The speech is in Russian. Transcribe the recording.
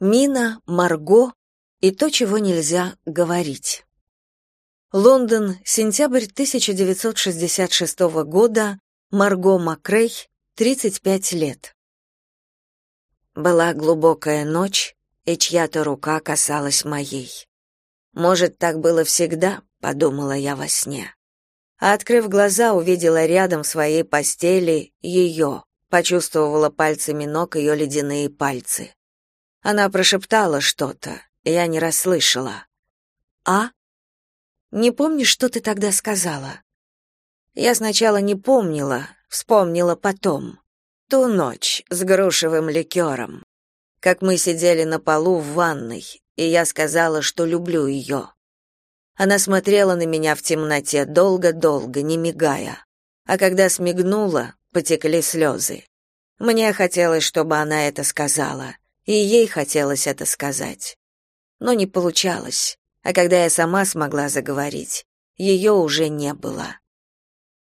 Мина, Марго и то, чего нельзя говорить. Лондон, сентябрь 1966 года, Марго Макрей, 35 лет. Была глубокая ночь, и чья-то рука касалась моей. Может, так было всегда, подумала я во сне. А открыв глаза, увидела рядом в своей постели ее, почувствовала пальцами ног ее ледяные пальцы. Она прошептала что-то, я не расслышала. «А? Не помнишь, что ты тогда сказала?» Я сначала не помнила, вспомнила потом. Ту ночь с грушевым ликером. Как мы сидели на полу в ванной, и я сказала, что люблю ее. Она смотрела на меня в темноте долго-долго, не мигая. А когда смигнула, потекли слезы. Мне хотелось, чтобы она это сказала и ей хотелось это сказать. Но не получалось, а когда я сама смогла заговорить, ее уже не было.